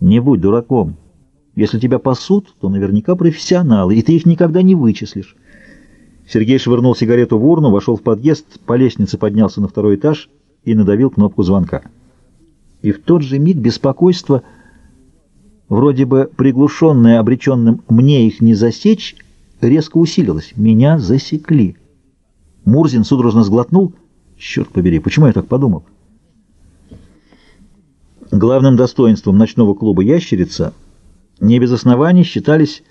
Не будь дураком. Если тебя пасут, то наверняка профессионалы, и ты их никогда не вычислишь. Сергей швырнул сигарету в урну, вошел в подъезд, по лестнице поднялся на второй этаж и надавил кнопку звонка. И в тот же миг беспокойство, вроде бы приглушенное обреченным «мне их не засечь», резко усилилось. Меня засекли. Мурзин судорожно сглотнул. Черт побери, почему я так подумал? Главным достоинством ночного клуба «Ящерица» не без оснований считались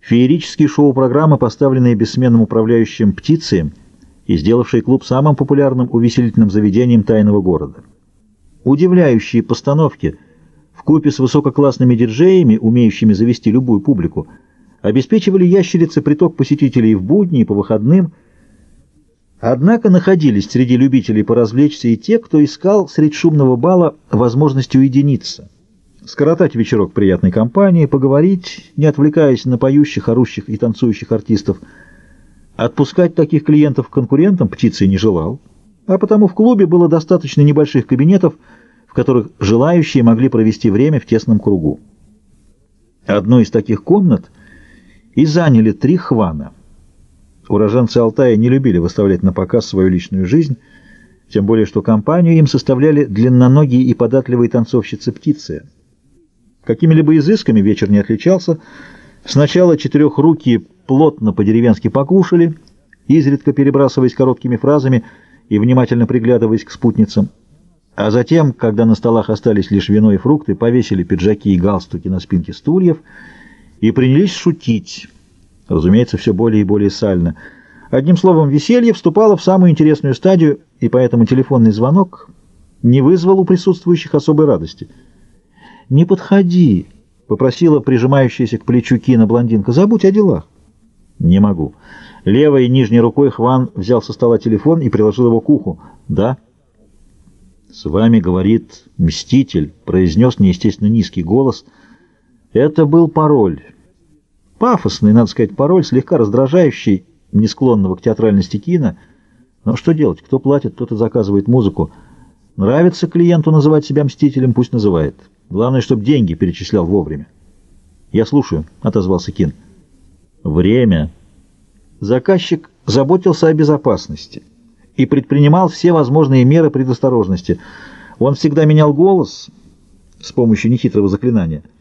феерические шоу-программы, поставленные бессменным управляющим птицей и сделавшие клуб самым популярным увеселительным заведением тайного города. Удивляющие постановки в купе с высококлассными диджеями, умеющими завести любую публику, обеспечивали ящерице приток посетителей в будни и по выходным – Однако находились среди любителей поразвлечься и те, кто искал средь шумного бала возможность уединиться, скоротать вечерок приятной компании, поговорить, не отвлекаясь на поющих, орущих и танцующих артистов. Отпускать таких клиентов конкурентам птицы не желал, а потому в клубе было достаточно небольших кабинетов, в которых желающие могли провести время в тесном кругу. Одну из таких комнат и заняли три хвана — Уроженцы Алтая не любили выставлять на показ свою личную жизнь, тем более что компанию им составляли длинноногие и податливые танцовщицы-птицы. Какими-либо изысками вечер не отличался. Сначала четырехрукие плотно по-деревенски покушали, изредка перебрасываясь короткими фразами и внимательно приглядываясь к спутницам. А затем, когда на столах остались лишь вино и фрукты, повесили пиджаки и галстуки на спинке стульев и принялись шутить, Разумеется, все более и более сально. Одним словом, веселье вступало в самую интересную стадию, и поэтому телефонный звонок не вызвал у присутствующих особой радости. «Не подходи», — попросила прижимающаяся к плечу Кина блондинка, — «забудь о делах». «Не могу». Левой и нижней рукой Хван взял со стола телефон и приложил его к уху. «Да». «С вами говорит Мститель», — произнес неестественно низкий голос. «Это был пароль». Пафосный, надо сказать, пароль, слегка раздражающий, не склонного к театральности кино. Но что делать? Кто платит, тот и заказывает музыку. Нравится клиенту называть себя мстителем, пусть называет. Главное, чтобы деньги перечислял вовремя. «Я слушаю», — отозвался Кин. «Время». Заказчик заботился о безопасности и предпринимал все возможные меры предосторожности. Он всегда менял голос с помощью нехитрого заклинания —